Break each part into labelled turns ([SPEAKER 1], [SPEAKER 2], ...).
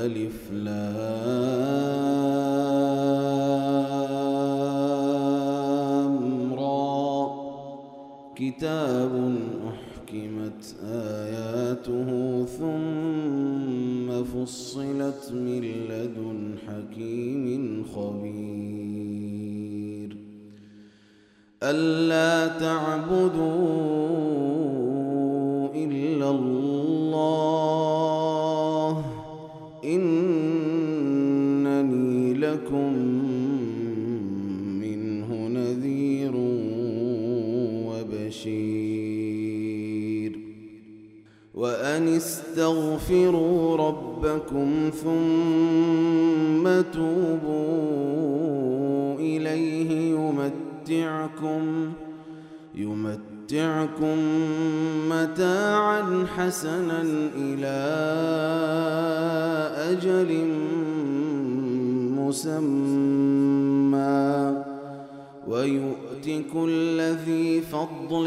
[SPEAKER 1] ألف لام كتاب أحكمت آياته ثم فصلت من لدن حكيم خبير. ألا تعبدوا استغفروا ربكم ثم توبوا إليه يمتعكم يمتعكم متاعا حسنا إلى أجل مسمى. ويؤت كل ذي فضل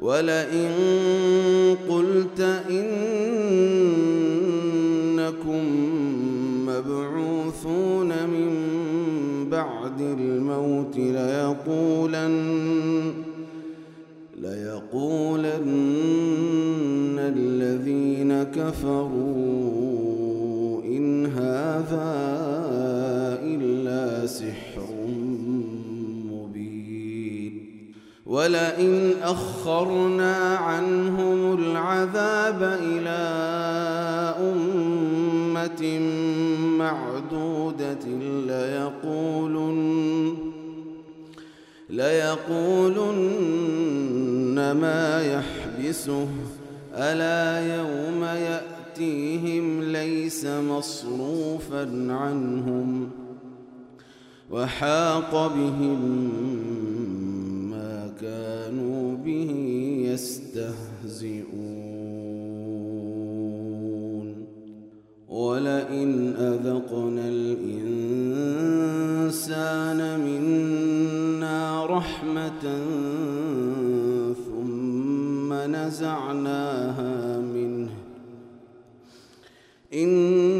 [SPEAKER 1] ولئن قلت إنكم مبعوثون من بعد الموت ليقولن ليقولن الذين كفروا إن هذا ولئن أخرنا عنهم العذاب إلى أمة معدودة ليقولن ليقولن ما يحبسه. ألا يوم يأتيهم ليس مصروفا عنهم. وحاق بهم كانوا به يستهزئون. ولئن أذقنا الإنسان منا رحمة ثم نزعناها منه. إنه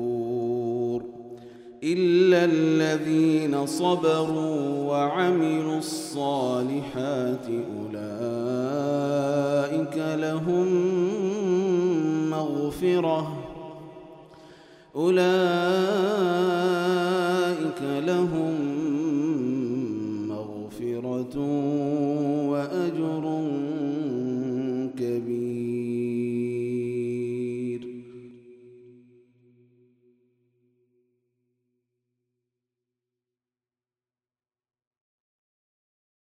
[SPEAKER 1] إلا الذين صبروا وعملوا الصالحات أولئك لهم مغفرة. أولئك لهم مغفرة وأجر كبير.